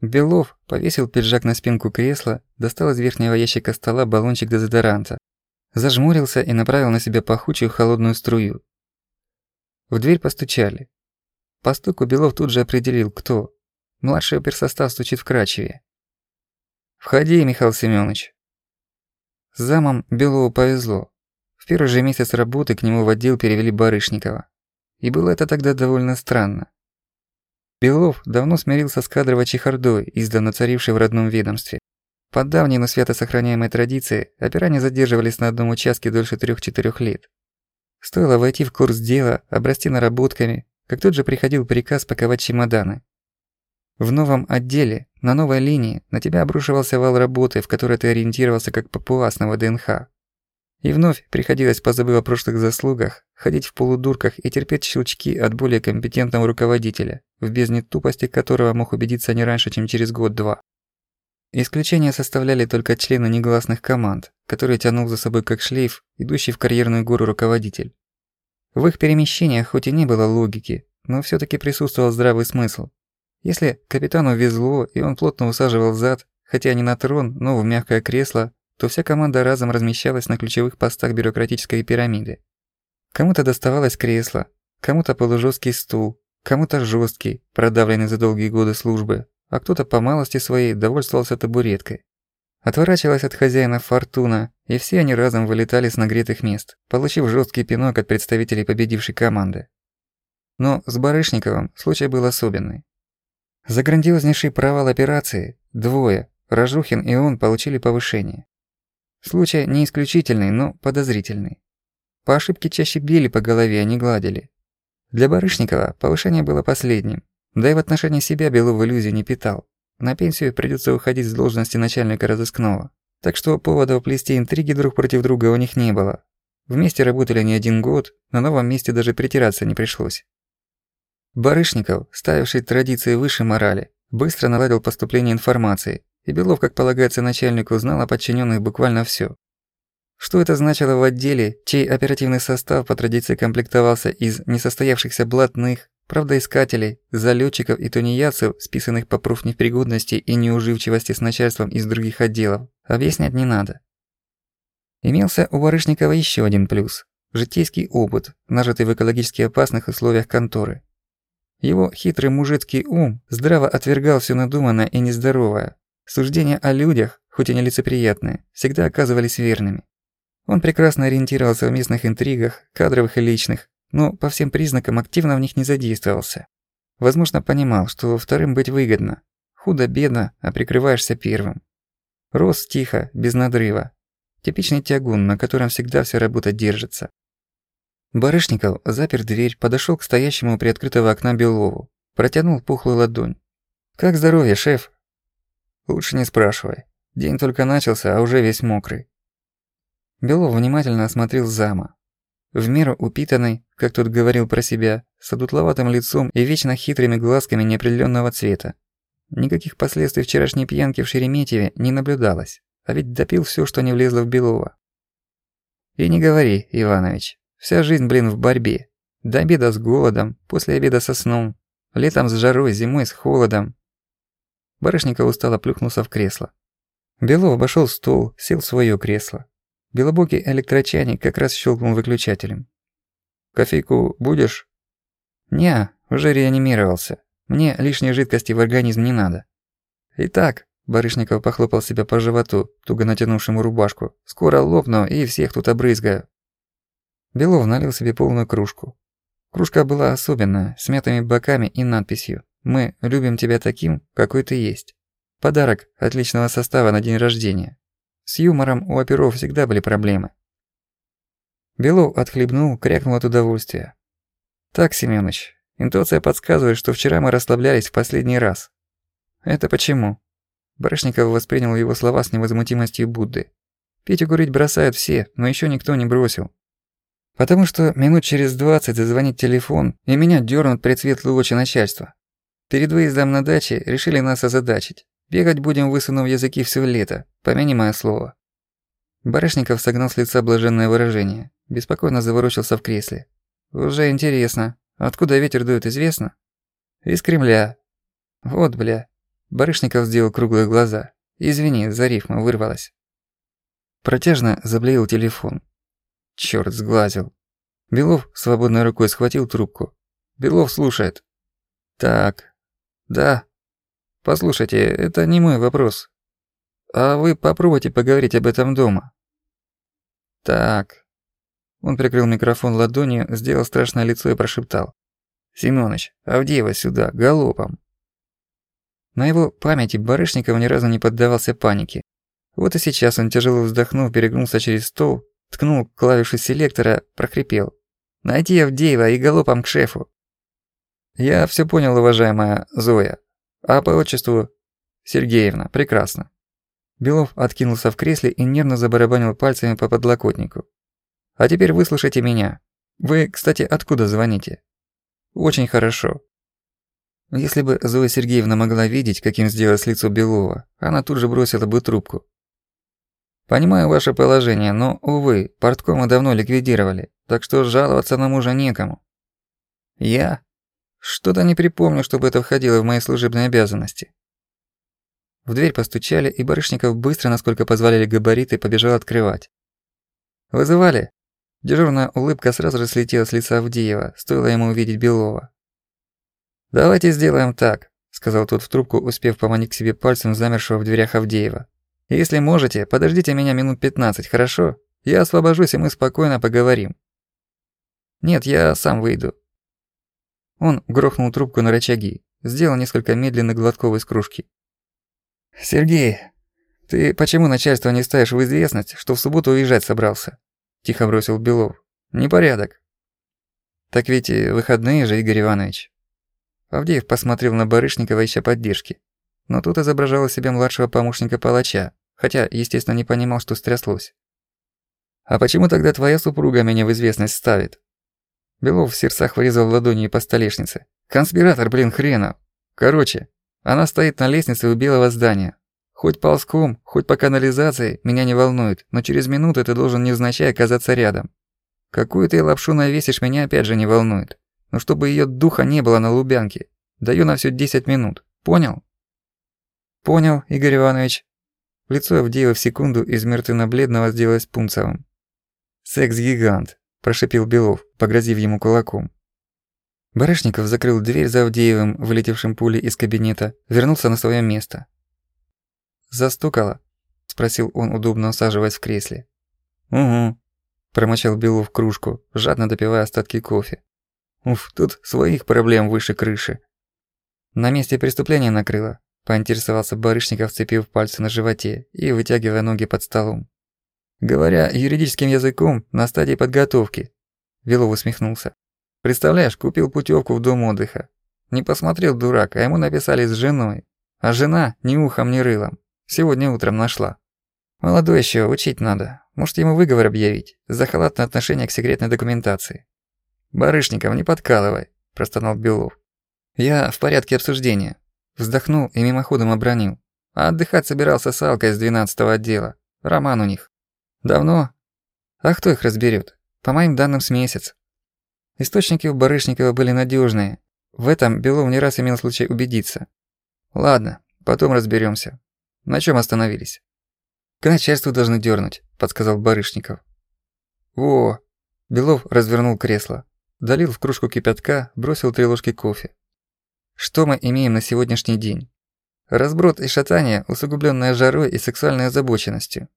Белов повесил пиджак на спинку кресла, достал из верхнего ящика стола баллончик дезодоранта, зажмурился и направил на себя пахучую холодную струю. В дверь постучали. По стуку Белов тут же определил, кто. Младший оперсостав стучит вкрадчивее. «Входи, Михаил Семёныч». С замом Белову повезло. В первый же месяц работы к нему в отдел перевели Барышникова. И было это тогда довольно странно. Белов давно смирился с кадровой чехардой, издавна царившей в родном ведомстве. По давней, но свято сохраняемой традиции, опера не задерживались на одном участке дольше трех-четырех лет. Стоило войти в курс дела, обрасти наработками, как тут же приходил приказ паковать чемоданы. В новом отделе, на новой линии, на тебя обрушивался вал работы, в которой ты ориентировался как папуас на ВДНХ. И вновь приходилось, позабыв о прошлых заслугах, ходить в полудурках и терпеть щелчки от более компетентного руководителя, в бездне тупости которого мог убедиться не раньше, чем через год-два. Исключения составляли только члены негласных команд, которые тянул за собой как шлейф, идущий в карьерную гору руководитель. В их перемещениях хоть и не было логики, но все таки присутствовал здравый смысл. Если капитану везло, и он плотно усаживал зад, хотя не на трон, но в мягкое кресло, то вся команда разом размещалась на ключевых постах бюрократической пирамиды. Кому-то доставалось кресло, кому-то полужесткий стул, кому-то жесткий, продавленный за долгие годы службы, а кто-то по малости своей довольствовался табуреткой. Отворачивалась от хозяина фортуна, и все они разом вылетали с нагретых мест, получив жесткий пинок от представителей победившей команды. Но с Барышниковым случай был особенный. За грандиознейший провал операции двое, Рожухин и он, получили повышение. Случай не исключительный, но подозрительный. По ошибке чаще били по голове, а не гладили. Для Барышникова повышение было последним. Да и в отношении себя Белов иллюзий не питал. На пенсию придётся уходить с должности начальника разыскного. Так что повода плести интриги друг против друга у них не было. Вместе работали не один год, на новом месте даже притираться не пришлось. Барышников, ставивший традиции выше морали, быстро наладил поступление информации, и Белов, как полагается начальнику, знал о подчиненных буквально все. Что это значило в отделе, чей оперативный состав по традиции комплектовался из несостоявшихся блатных, правдоискателей, залетчиков и тунеядцев, списанных по профнепригодности и неуживчивости с начальством из других отделов, объяснять не надо. Имелся у Барышникова еще один плюс – житейский опыт, нажитый в экологически опасных условиях конторы. Его хитрый мужицкий ум здраво отвергал все надуманное и нездоровое, Суждения о людях, хоть и нелицеприятные, всегда оказывались верными. Он прекрасно ориентировался в местных интригах, кадровых и личных, но по всем признакам активно в них не задействовался. Возможно, понимал, что вторым быть выгодно. Худо-бедно, а прикрываешься первым. Рос тихо, без надрыва. Типичный тягун, на котором всегда вся работа держится. Барышников запер дверь, подошёл к стоящему у приоткрытого окна Белову, протянул пухлую ладонь. «Как здоровье, шеф?» Лучше не спрашивай. День только начался, а уже весь мокрый. Белов внимательно осмотрел зама. В меру упитанный, как тот говорил про себя, с одутловатым лицом и вечно хитрыми глазками неопределенного цвета. Никаких последствий вчерашней пьянки в Шереметьеве не наблюдалось, а ведь допил все, что не влезло в Белова. И не говори, Иванович, вся жизнь, блин, в борьбе. До обеда с голодом, после обеда со сном, летом с жарой, зимой с холодом, Барышников устало плюхнулся в кресло. Белов обошёл стол, сел в своё кресло. Белобокий электрочайник как раз щелкнул выключателем. «Кофейку будешь?» «Не, уже реанимировался. Мне лишней жидкости в организм не надо». «Итак», – Барышников похлопал себя по животу, туго натянувшему рубашку, «скоро лопну и всех тут обрызгаю». Белов налил себе полную кружку. Кружка была особенная, с мятыми боками и надписью мы любим тебя таким, какой ты есть. Подарок отличного состава на день рождения. С юмором у оперов всегда были проблемы. Белов отхлебнул, крякнул от удовольствия. «Так, Семёныч, интуиция подсказывает, что вчера мы расслаблялись в последний раз». «Это почему?» Барышников воспринял его слова с невозмутимостью Будды. «Петю курить бросают все, но ещё никто не бросил. Потому что минут через двадцать зазвонит телефон, и меня дёрнут предсветлые очи начальства. Перед выездом на даче решили нас озадачить. Бегать будем, высунув языки все лето, помяни мое слово». Барышников согнал с лица блаженное выражение, беспокойно заворочился в кресле. «Уже интересно. Откуда ветер дует, известно?» «Из Кремля». «Вот, бля». Барышников сделал круглые глаза. «Извини, за рифма вырвалась». Протяжно заблеял телефон. Чёрт, сглазил. Белов свободной рукой схватил трубку. Белов слушает. «Так, да. Послушайте, это не мой вопрос. А вы попробуйте поговорить об этом дома». «Так». Он прикрыл микрофон ладонью, сделал страшное лицо и прошептал. «Семёныч, Авдеева сюда, галопом». На его памяти Барышников ни разу не поддавался панике. Вот и сейчас он тяжело вздохнув, перегнулся через стол, ткнул клавишу селектора, прохрипел. «Найти Авдеева и галопом к шефу». «Я все понял, уважаемая Зоя. А по отчеству Сергеевна, прекрасно». Белов откинулся в кресле и нервно забарабанил пальцами по подлокотнику. «А теперь выслушайте меня. Вы, кстати, откуда звоните?» «Очень хорошо. Если бы Зоя Сергеевна могла видеть, каким сделалось лицо Белова, она тут же бросила бы трубку. Понимаю ваше положение, но, увы, порткома давно ликвидировали, так что жаловаться на мужа некому. Я? Что-то не припомню, чтобы это входило в мои служебные обязанности. В дверь постучали, и Барышников быстро, насколько позволяли габариты, побежал открывать. «Вызывали?» Дежурная улыбка сразу же слетела с лица Авдеева, стоило ему увидеть Белова. «Давайте сделаем так», — сказал тот в трубку, успев поманить к себе пальцем замершего в дверях Авдеева. «Если можете, подождите меня минут 15, хорошо? Я освобожусь, и мы спокойно поговорим». «Нет, я сам выйду». Он грохнул трубку на рычаги, сделал несколько медленных глотков из кружки. «Сергей, ты почему начальство не ставишь в известность, что в субботу уезжать собрался?» Тихо бросил Белов. «Непорядок». «Так ведь выходные же, Игорь Иванович». Авдеев посмотрел на Барышникова, ища поддержки. Но тут изображал себя младшего помощника палача, хотя, естественно, не понимал, что стряслось. «А почему тогда твоя супруга меня в известность ставит?» Белов в сердцах вырезал ладонью по столешнице. «Конспиратор, блин, хренов! Короче, она стоит на лестнице у белого здания. Хоть ползком, хоть по канализации, меня не волнует, но через минуту ты должен невзначай оказаться рядом. Какую ты лапшу навесишь, меня опять же не волнует но чтобы ее духа не было на Лубянке. Даю на все 10 минут. Понял? Понял, Игорь Иванович. Лицо Авдеева в секунду из мертвенно-бледного сделалось пунцовым. «Секс-гигант», – прошипел Белов, погрозив ему кулаком. Барышников закрыл дверь за Авдеевым, вылетевшим пулей из кабинета, вернулся на свое место. «Застукало?» – спросил он, удобно усаживаясь в кресле. «Угу», – промочал Белов кружку, жадно допивая остатки кофе. Уф, тут своих проблем выше крыши. На месте преступления накрыло, поинтересовался Барышников, цепив пальцы на животе и вытягивая ноги под столом. Говоря юридическим языком, на стадии подготовки. Вилов усмехнулся. Представляешь, купил путевку в дом отдыха. Не посмотрел дурак, а ему написали с женой. А жена ни ухом, ни рылом. Сегодня утром нашла. Молодой еще, учить надо. Может, ему выговор объявить за халатное отношение к секретной документации. «Барышников, не подкалывай», – простонал Белов. «Я в порядке обсуждения». Вздохнул и мимоходом обронил. А отдыхать собирался с Алкой с 12-го отдела. Роман у них. Давно? А кто их разберет? По моим данным, с месяц. Источники у Барышникова были надежные. В этом Белов не раз имел случай убедиться. Ладно, потом разберемся. На чем остановились? К начальству должны дернуть, подсказал Барышников. Во! Белов развернул кресло. Долил в кружку кипятка, бросил три ложки кофе. Что мы имеем на сегодняшний день? Разброд и шатание, усугубленное жарой и сексуальной озабоченностью.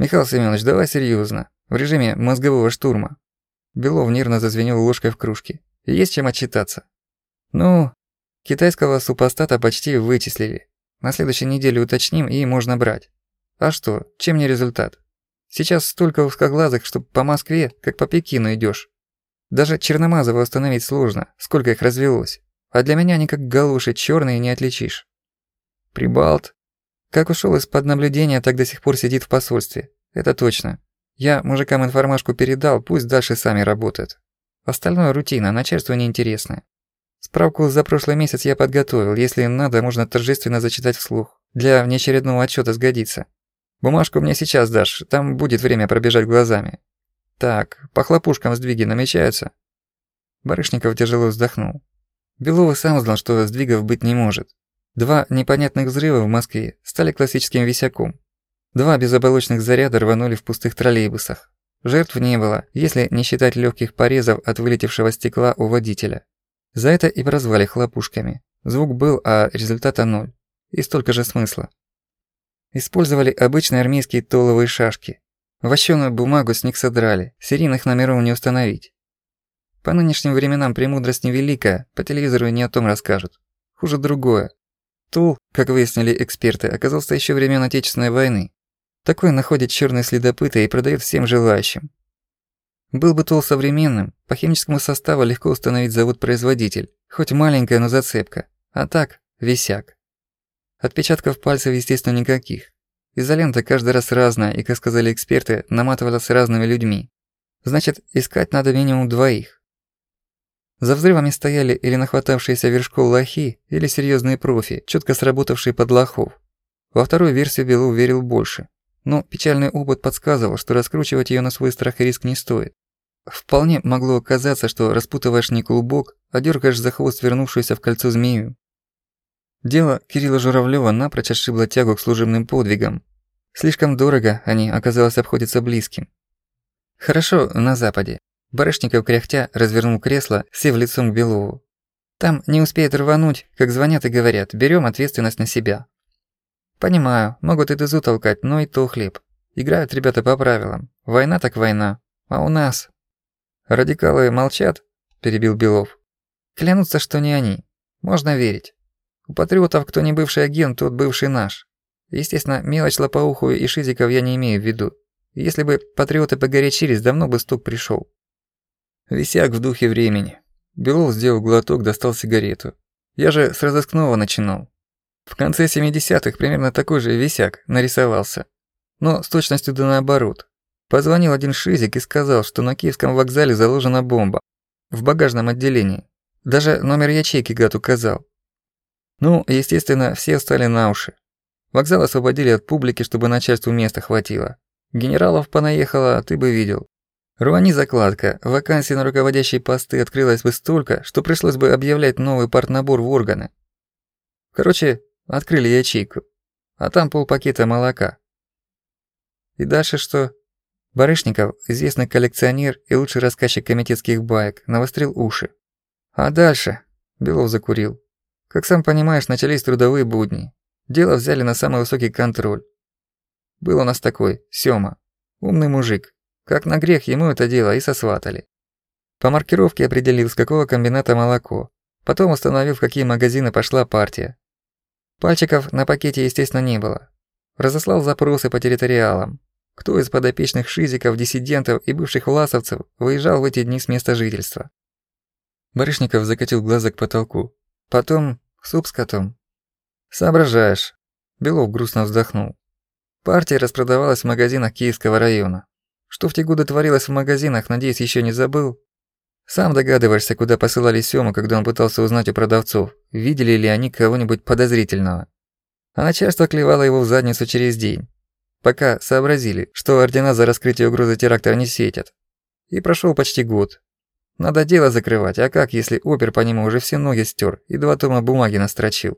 Михаил Семенович, давай серьезно, в режиме мозгового штурма. Белов нервно зазвенел ложкой в кружке. Есть чем отчитаться. Ну, китайского супостата почти вычислили. На следующей неделе уточним и можно брать. А что, чем не результат? Сейчас столько узкоглазых, что по Москве, как по Пекину идешь. Даже Черномазова установить сложно, сколько их развелось. А для меня они как галуши черные не отличишь. Прибалт. Как ушел из-под наблюдения, так до сих пор сидит в посольстве. Это точно. Я мужикам информашку передал, пусть дальше сами работают. Остальное рутина, начальство неинтересное. Справку за прошлый месяц я подготовил, если надо, можно торжественно зачитать вслух. Для внеочередного отчета сгодится. Бумажку мне сейчас дашь, там будет время пробежать глазами. Так, по хлопушкам сдвиги намечаются?» Барышников тяжело вздохнул. Белов сам знал, что сдвигов быть не может. Два непонятных взрыва в Москве стали классическим висяком. Два безоболочных заряда рванули в пустых троллейбусах. Жертв не было, если не считать легких порезов от вылетевшего стекла у водителя. За это и прозвали хлопушками. Звук был, а результата ноль. И столько же смысла. Использовали обычные армейские толовые шашки. Вощеную бумагу с них содрали, серийных номеров не установить. По нынешним временам премудрость невелика, по телевизору не о том расскажут. Хуже другое. Тул, как выяснили эксперты, оказался еще времен Отечественной войны. Такой находит черные следопыты и продает всем желающим. Был бы Тул современным, по химическому составу легко установить завод-производитель, хоть маленькая, но зацепка. А так, висяк. Отпечатков пальцев, естественно, никаких. Изолента каждый раз разная, и, как сказали эксперты, наматывалась разными людьми. Значит, искать надо минимум двоих. За взрывами стояли или нахватавшиеся вершков лохи, или серьезные профи, четко сработавшие под лохов. Во вторую версию Белов верил больше. Но печальный опыт подсказывал, что раскручивать ее на свой страх и риск не стоит. Вполне могло оказаться, что распутываешь не клубок, а дергаешь за хвост вернувшуюся в кольцо змею. Дело Кирилла Журавлева напрочь ошибло тягу к служебным подвигам. Слишком дорого они, оказалось, обходятся близким. Хорошо на Западе. Барышников кряхтя развернул кресло, сев лицом к Белову. «Там не успеет рвануть, как звонят и говорят, берем ответственность на себя». «Понимаю, могут и дызу толкать, но и то хлеб. Играют ребята по правилам. Война так война. А у нас...» «Радикалы молчат?» – перебил Белов. «Клянутся, что не они. Можно верить. У патриотов кто не бывший агент, тот бывший наш. Естественно, мелочь лопоухую и шизиков я не имею в виду. Если бы патриоты погорячились, давно бы стук пришел. Висяк в духе времени. Белов сделал глоток, достал сигарету. Я же с разыскного начинал. В конце 70-х примерно такой же висяк нарисовался. Но с точностью да наоборот. Позвонил один шизик и сказал, что на Киевском вокзале заложена бомба. В багажном отделении. Даже номер ячейки гад указал. Ну, естественно, все встали на уши. Вокзал освободили от публики, чтобы начальству места хватило. Генералов понаехало, ты бы видел. Рвани закладка, вакансий на руководящие посты открылось бы столько, что пришлось бы объявлять новый партнабор в органы. Короче, открыли ячейку, а там полпакета молока. И дальше что? Барышников, известный коллекционер и лучший рассказчик комитетских баек, навострил уши. А дальше? Белов закурил. Как сам понимаешь, начались трудовые будни. Дело взяли на самый высокий контроль. Был у нас такой, Сёма. Умный мужик, как на грех ему это дело и сосватали. По маркировке определил, с какого комбината молоко. Потом установил, в какие магазины пошла партия. Пальчиков на пакете, естественно, не было. Разослал запросы по территориалам. Кто из подопечных шизиков, диссидентов и бывших власовцев выезжал в эти дни с места жительства. Барышников закатил глаза к потолку. Потом суп с котом. «Соображаешь». Белов грустно вздохнул. Партия распродавалась в магазинах Киевского района. Что в те годы творилось в магазинах, надеюсь, еще не забыл? Сам догадываешься, куда посылали Сёму, когда он пытался узнать у продавцов, видели ли они кого-нибудь подозрительного. А начальство клевало его в задницу через день. Пока сообразили, что ордена за раскрытие угрозы теракта не светят. И прошел почти год. Надо дело закрывать, а как, если опер по нему уже все ноги стер и два тома бумаги настрочил?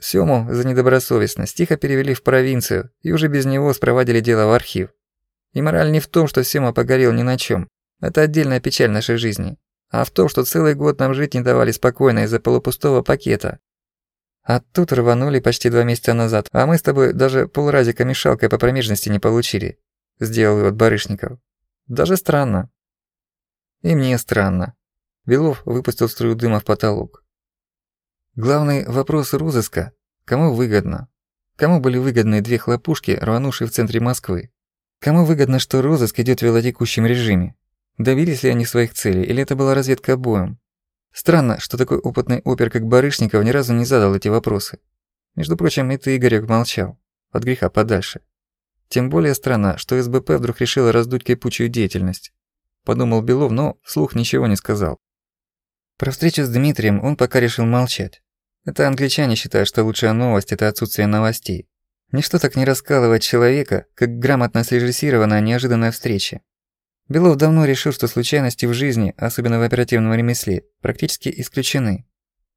Сёму за недобросовестность тихо перевели в провинцию и уже без него спровадили дело в архив. И мораль не в том, что Сема погорел ни на чем. Это отдельная печаль нашей жизни. А в том, что целый год нам жить не давали спокойно из-за полупустого пакета. А тут рванули почти два месяца назад, а мы с тобой даже полразика мешалкой по промежности не получили. Сделал вывод Барышников. Даже странно. И мне странно. Белов выпустил струю дыма в потолок. Главный вопрос розыска – кому выгодно? Кому были выгодны две хлопушки, рванувшие в центре Москвы? Кому выгодно, что розыск идет в велотекущем режиме? Добились ли они своих целей, или это была разведка обоим? Странно, что такой опытный опер, как Барышников, ни разу не задал эти вопросы. Между прочим, и ты, Игорек, молчал. От греха подальше. Тем более странно, что СБП вдруг решила раздуть кипучую деятельность. Подумал Белов, но вслух ничего не сказал. Про встречу с Дмитрием он пока решил молчать. Это англичане считают, что лучшая новость – это отсутствие новостей. Ничто так не раскалывает человека, как грамотно срежиссированная неожиданная встреча. Белов давно решил, что случайности в жизни, особенно в оперативном ремесле, практически исключены.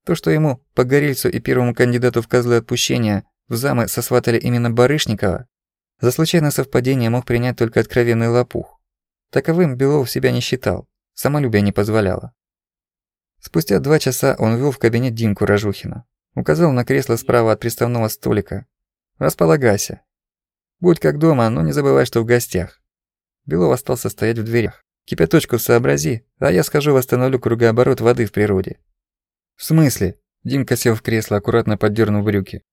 То, что ему, Погорельцу и первому кандидату в козлы отпущения, в замы сосватали именно Барышникова, за случайное совпадение мог принять только откровенный лопух. Таковым Белов себя не считал, самолюбие не позволяло. Спустя два часа он ввел в кабинет Димку Рожухина. Указал на кресло справа от приставного столика. «Располагайся. Будь как дома, но не забывай, что в гостях». Белов остался стоять в дверях. «Кипяточку сообрази, а я скажу восстановлю кругооборот воды в природе». «В смысле?» Димка сел в кресло, аккуратно поддернув брюки.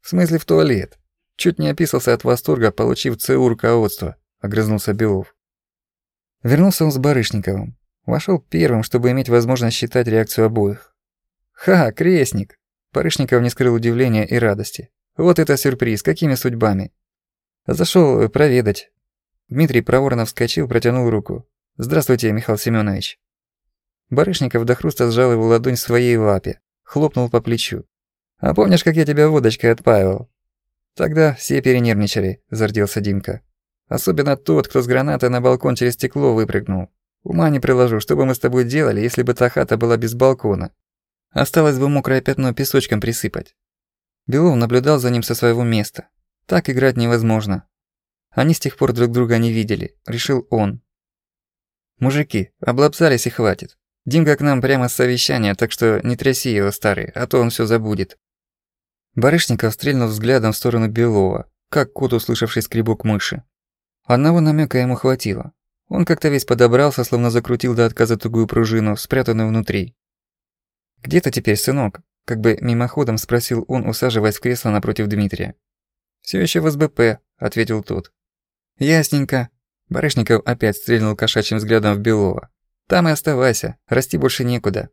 «В смысле в туалет? Чуть не описался от восторга, получив ЦУ руководство», — огрызнулся Белов. Вернулся он с Барышниковым. Вошел первым, чтобы иметь возможность считать реакцию обоих. «Ха, крестник!» Барышников не скрыл удивления и радости. «Вот это сюрприз! Какими судьбами?» Зашел проведать. Дмитрий проворно вскочил, протянул руку. «Здравствуйте, Михаил Семенович. Барышников до хруста сжал его ладонь в своей лапе, хлопнул по плечу. «А помнишь, как я тебя водочкой отпаивал?» «Тогда все перенервничали», – зарделся Димка. «Особенно тот, кто с гранатой на балкон через стекло выпрыгнул. Ума не приложу, что бы мы с тобой делали, если бы та хата была без балкона. Осталось бы мокрое пятно песочком присыпать». Белов наблюдал за ним со своего места. Так играть невозможно. Они с тех пор друг друга не видели, решил он. «Мужики, облапсались и хватит. Димка к нам прямо с совещания, так что не тряси его, старый, а то он все забудет». Барышников стрельнул взглядом в сторону Белова, как кот, услышавший скребок мыши. Одного намека ему хватило. Он как-то весь подобрался, словно закрутил до отказа тугую пружину, спрятанную внутри. «Где ты теперь, сынок?» – как бы мимоходом спросил он, усаживаясь в кресло напротив Дмитрия. Все еще в СБП», – ответил тот. «Ясненько». Барышников опять стрельнул кошачьим взглядом в Белова. «Там и оставайся, расти больше некуда».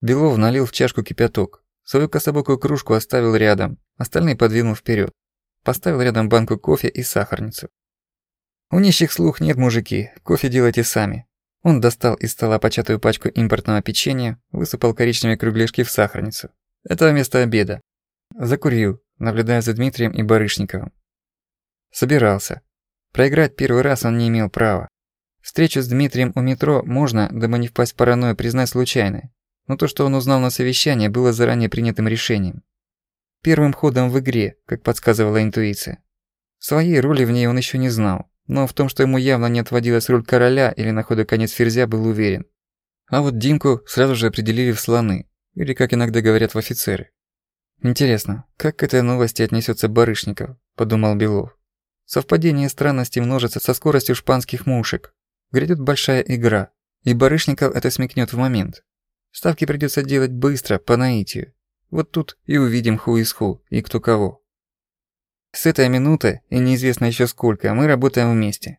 Белов налил в чашку кипяток. Свою кособокую кружку оставил рядом, остальные подвинул вперед. Поставил рядом банку кофе и сахарницу. «У нищих слух нет, мужики, кофе делайте сами». Он достал из стола початую пачку импортного печенья, высыпал коричневые кругляшки в сахарницу. Это вместо обеда. Закурил, наблюдая за Дмитрием и Барышниковым. Собирался. Проиграть первый раз он не имел права. Встречу с Дмитрием у метро можно, дабы не впасть в паранойю, признать случайной. Но то, что он узнал на совещании, было заранее принятым решением. Первым ходом в игре, как подсказывала интуиция. Своей роли в ней он еще не знал, но в том, что ему явно не отводилась роль короля или на ходу конец ферзя, был уверен. А вот Димку сразу же определили в слоны, или, как иногда говорят, в офицеры. «Интересно, как к этой новости отнесется Барышников?» – подумал Белов. Совпадение странностей множится со скоростью шпанских мушек. Грядет большая игра, и Барышников это смекнет в момент. Ставки придется делать быстро, по наитию. Вот тут и увидим ху из ху, и кто кого. С этой минуты, и неизвестно еще сколько, мы работаем вместе.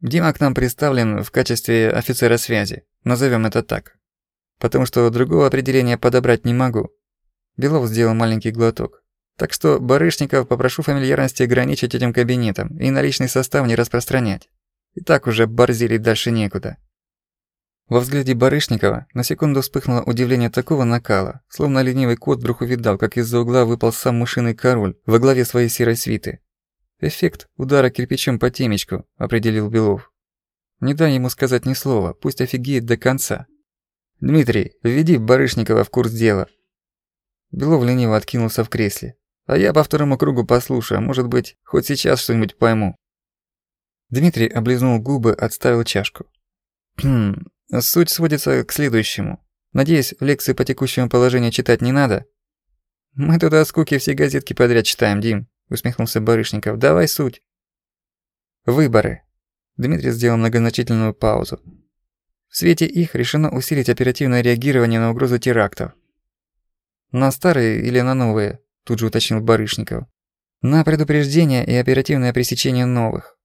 Дима к нам представлен в качестве офицера связи, назовем это так. Потому что другого определения подобрать не могу. Белов сделал маленький глоток. Так что барышников попрошу фамильярности ограничить этим кабинетом и на личный состав не распространять. И так уже борзили дальше некуда. Во взгляде Барышникова на секунду вспыхнуло удивление такого накала, словно ленивый кот вдруг увидал, как из-за угла выпал сам мышиный король во главе своей серой свиты. «Эффект удара кирпичом по темечку», — определил Белов. «Не дай ему сказать ни слова, пусть офигеет до конца». «Дмитрий, введи Барышникова в курс дела», Белов лениво откинулся в кресле. «А я по второму кругу послушаю, может быть, хоть сейчас что-нибудь пойму». Дмитрий облизнул губы, отставил чашку. «Хм, суть сводится к следующему. Надеюсь, лекции по текущему положению читать не надо?» «Мы тут от скуки все газетки подряд читаем, Дим», — усмехнулся Барышников. «Давай суть». «Выборы». Дмитрий сделал многозначительную паузу. В свете их решено усилить оперативное реагирование на угрозу терактов. «На старые или на новые?» – тут же уточнил Барышников. «На предупреждение и оперативное пресечение новых».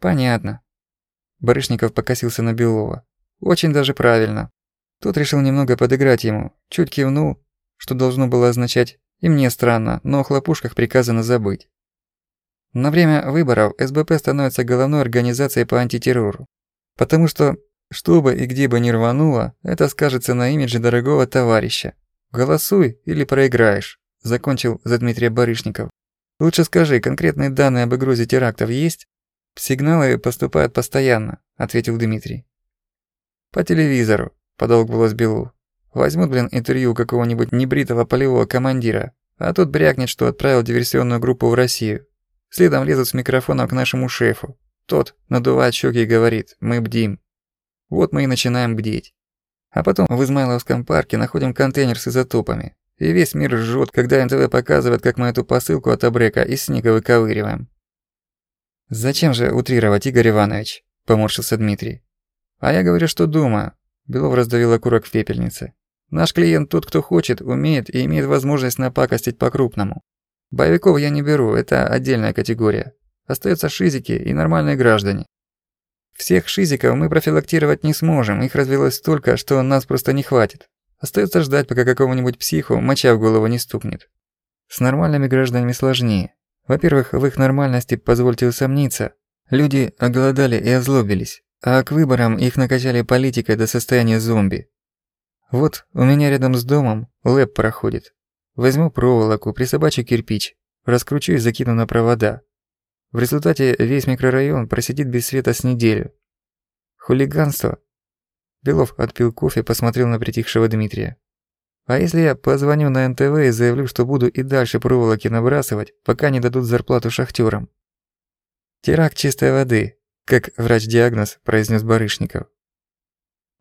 «Понятно». Барышников покосился на Белова. «Очень даже правильно». Тот решил немного подыграть ему, чуть кивнул, что должно было означать «и мне странно, но о хлопушках приказано забыть». На время выборов СБП становится головной организацией по антитеррору. Потому что, что бы и где бы ни рвануло, это скажется на имидже дорогого товарища, «Голосуй или проиграешь», – закончил за Дмитрия Барышников. «Лучше скажи, конкретные данные об угрозе терактов есть?» «Сигналы поступают постоянно», – ответил Дмитрий. «По телевизору», – подал голос Белов. Возьмут, блин, интервью какого-нибудь небритого полевого командира, а тут брякнет, что отправил диверсионную группу в Россию. Следом лезут с микрофоном к нашему шефу. Тот надувает щеки говорит «Мы бдим». Вот мы и начинаем бдеть. А потом в Измайловском парке находим контейнер с изотопами. И весь мир ржёт, когда НТВ показывает, как мы эту посылку от Абрека из снега выковыриваем. «Зачем же утрировать, Игорь Иванович?» – поморщился Дмитрий. «А я говорю, что думаю». Белов раздавил окурок в пепельнице. «Наш клиент тот, кто хочет, умеет и имеет возможность напакостить по-крупному. Боевиков я не беру, это отдельная категория. Остаются шизики и нормальные граждане. Всех шизиков мы профилактировать не сможем, их развелось столько, что нас просто не хватит. Остается ждать, пока какому-нибудь психу моча в голову не стукнет. С нормальными гражданами сложнее. Во-первых, в их нормальности, позвольте усомниться, люди оголодали и озлобились, а к выборам их накачали политикой до состояния зомби. Вот у меня рядом с домом лэп проходит. Возьму проволоку, присобачу кирпич, раскручу и закину на провода. В результате весь микрорайон просидит без света с неделю. Хулиганство. Белов отпил кофе, посмотрел на притихшего Дмитрия. А если я позвоню на НТВ и заявлю, что буду и дальше проволоки набрасывать, пока не дадут зарплату шахтерам? Теракт чистой воды, как врач-диагноз произнес Барышников.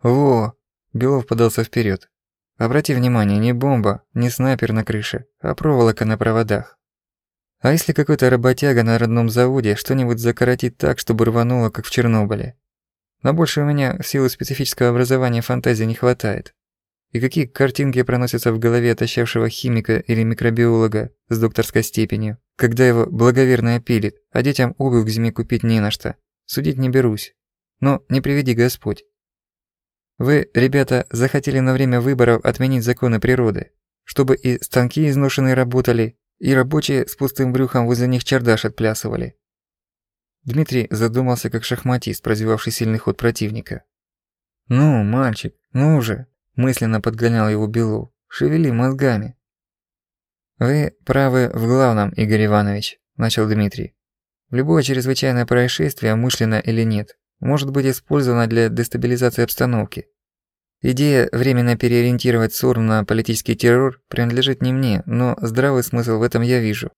Во! Белов подался вперед. Обрати внимание, не бомба, не снайпер на крыше, а проволока на проводах. А если какой-то работяга на родном заводе что-нибудь закоротит так, чтобы рвануло, как в Чернобыле? На больше у меня в силу специфического образования фантазии не хватает. И какие картинки проносятся в голове отощавшего химика или микробиолога с докторской степенью, когда его благоверно опилит, а детям обувь к зиме купить не на что. Судить не берусь. Но не приведи Господь. Вы, ребята, захотели на время выборов отменить законы природы, чтобы и станки изношенные работали, и рабочие с пустым брюхом возле них чардаш отплясывали. Дмитрий задумался как шахматист, прозевавший сильный ход противника. «Ну, мальчик, ну уже!» – мысленно подгонял его Белов. «Шевели мозгами!» «Вы правы в главном, Игорь Иванович», – начал Дмитрий. «Любое чрезвычайное происшествие, умышленно или нет, может быть использовано для дестабилизации обстановки. Идея временно переориентировать СОРМ на политический террор принадлежит не мне, но здравый смысл в этом я вижу.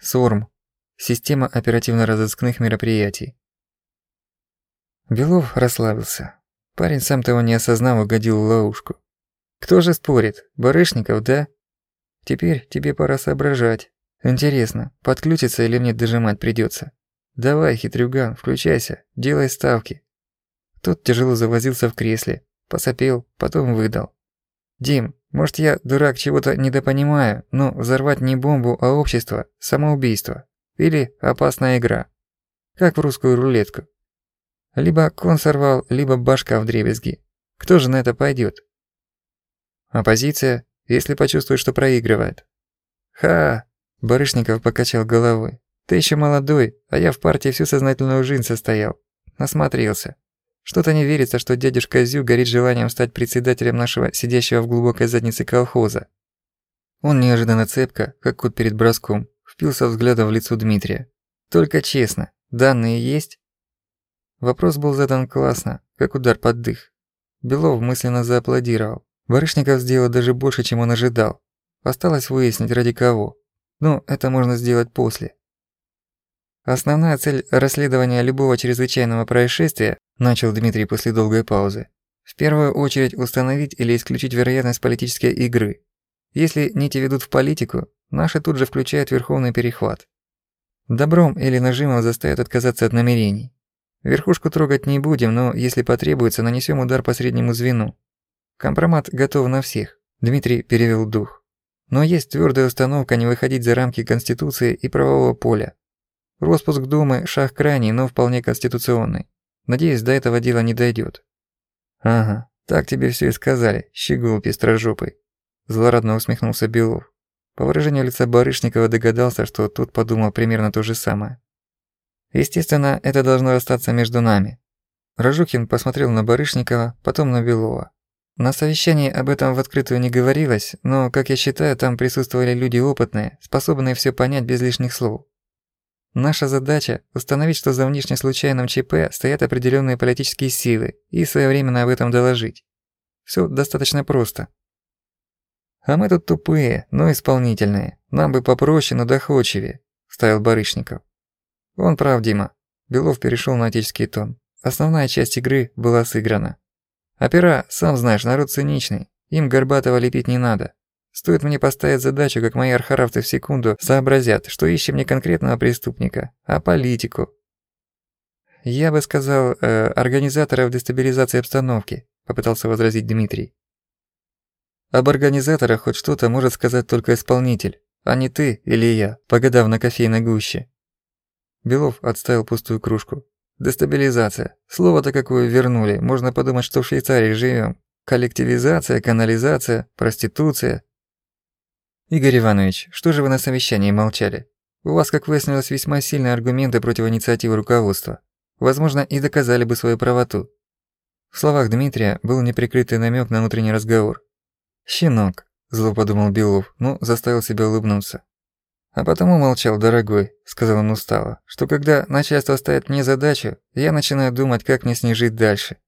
СОРМ. Система оперативно-розыскных мероприятий. Белов расслабился. Парень, сам того не осознав, угодил в ловушку. Кто же спорит? Барышников, да? Теперь тебе пора соображать. Интересно, подключиться или мне дожимать придется. Давай, хитрюган, включайся, делай ставки. Тот тяжело завозился в кресле, посопел, потом выдал. «Дим, может я, дурак, чего-то недопонимаю, но взорвать не бомбу, а общество – самоубийство. Или опасная игра. Как в русскую рулетку. Либо кон сорвал, либо башка в дребезги. Кто же на это пойдет? Оппозиция, если почувствует, что проигрывает. Ха! Барышников покачал головой. Ты еще молодой, а я в партии всю сознательную жизнь состоял. Насмотрелся. Что-то не верится, что дядюшка Зю горит желанием стать председателем нашего сидящего в глубокой заднице колхоза. Он неожиданно цепко, как кот перед броском, впился взглядом в лицо Дмитрия. Только честно, данные есть? Вопрос был задан классно, как удар под дых. Белов мысленно зааплодировал. Барышников сделал даже больше, чем он ожидал. Осталось выяснить, ради кого. Но это можно сделать после. Основная цель расследования любого чрезвычайного происшествия начал Дмитрий после долгой паузы. В первую очередь установить или исключить вероятность политической игры. Если нити ведут в политику, наши тут же включают верховный перехват. Добром или нажимом заставят отказаться от намерений. Верхушку трогать не будем, но если потребуется, нанесем удар по среднему звену. Компромат готов на всех. Дмитрий перевел дух. Но есть твердая установка не выходить за рамки Конституции и правового поля. Роспуск Думы – шаг крайний, но вполне конституционный. Надеюсь, до этого дела не дойдет. Ага, так тебе все и сказали, щегол пестрожопый. Злорадно усмехнулся Белов. По выражению лица Барышникова догадался, что тот подумал примерно то же самое. Естественно, это должно остаться между нами. Рожухин посмотрел на Барышникова, потом на Белова. На совещании об этом в открытую не говорилось, но, как я считаю, там присутствовали люди опытные, способные все понять без лишних слов. Наша задача – установить, что за внешне случайным ЧП стоят определенные политические силы и своевременно об этом доложить. Все достаточно просто. А мы тут тупые, но исполнительные. Нам бы попроще, но доходчивее, ставил Барышников. Он прав, Дима. Белов перешел на отеческий тон. Основная часть игры была сыграна. Опера, сам знаешь, народ циничный. Им Горбатого лепить не надо. Стоит мне поставить задачу, как мои архаровцы в секунду сообразят, что ищем не конкретного преступника, а политику. Я бы сказал, э, организаторов дестабилизации обстановки, попытался возразить Дмитрий. Об организаторах хоть что-то может сказать только исполнитель, а не ты или я, погадав на кофейной гуще. Белов отставил пустую кружку. Дестабилизация. Слово-то какое вернули. Можно подумать, что в Швейцарии живем. Коллективизация, канализация, проституция. Игорь Иванович, что же вы на совещании молчали? У вас, как выяснилось, весьма сильные аргументы против инициативы руководства. Возможно, и доказали бы свою правоту. В словах Дмитрия был неприкрытый намек на внутренний разговор. «Щенок», – зло подумал Белов, но заставил себя улыбнуться. «А потому молчал, дорогой», – сказал он устало, «что когда начальство ставит мне задачу, я начинаю думать, как мне с ней жить дальше.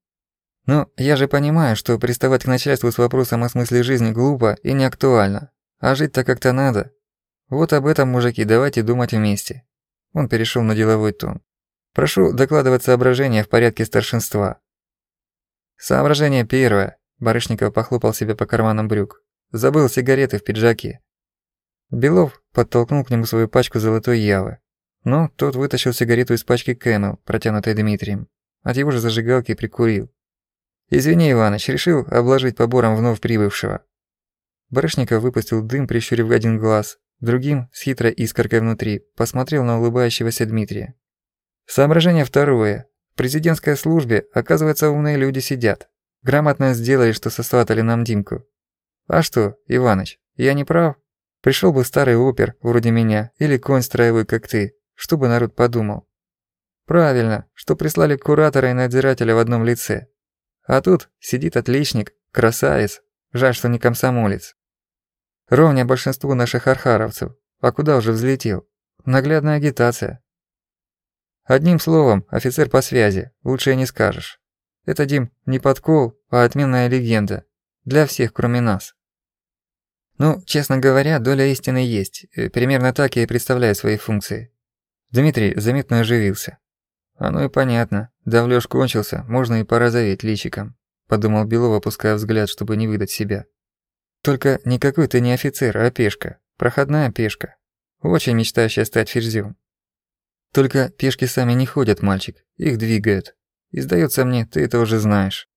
Но я же понимаю, что приставать к начальству с вопросом о смысле жизни глупо и не актуально. А жить-то как-то надо. Вот об этом, мужики, давайте думать вместе». Он перешел на деловой тон. «Прошу докладывать соображения в порядке старшинства». «Соображение первое», – Барышников похлопал себя по карманам брюк. «Забыл сигареты в пиджаке». Белов подтолкнул к нему свою пачку золотой явы. Но тот вытащил сигарету из пачки Кэмел, протянутой Дмитрием. От его же зажигалки прикурил. «Извини, Иваныч, решил обложить побором вновь прибывшего». Барышников выпустил дым, прищурив один глаз, другим, с хитрой искоркой внутри, посмотрел на улыбающегося Дмитрия. Соображение второе. В президентской службе, оказывается, умные люди сидят. Грамотно сделали, что сосватали нам Димку. А что, Иваныч, я не прав? Пришел бы старый опер, вроде меня, или конь строевой, как ты, чтобы народ подумал. Правильно, что прислали куратора и надзирателя в одном лице. А тут сидит отличник, красавец, жаль, что не комсомолец. Ровня большинству наших архаровцев, а куда уже взлетел? Наглядная агитация. Одним словом, офицер по связи, лучше и не скажешь. Это, Дим, не подкол, а отменная легенда. Для всех, кроме нас. Ну, честно говоря, доля истины есть. Э, примерно так я и представляю свои функции. Дмитрий заметно оживился. «Оно «А ну и понятно. Давлёж кончился, можно и порозоветь личиком», – подумал Белов, опуская взгляд, чтобы не выдать себя. «Только никакой ты не офицер, а пешка. Проходная пешка. Очень мечтающая стать ферзём. Только пешки сами не ходят, мальчик. Их двигают. И сдается мне, ты это уже знаешь».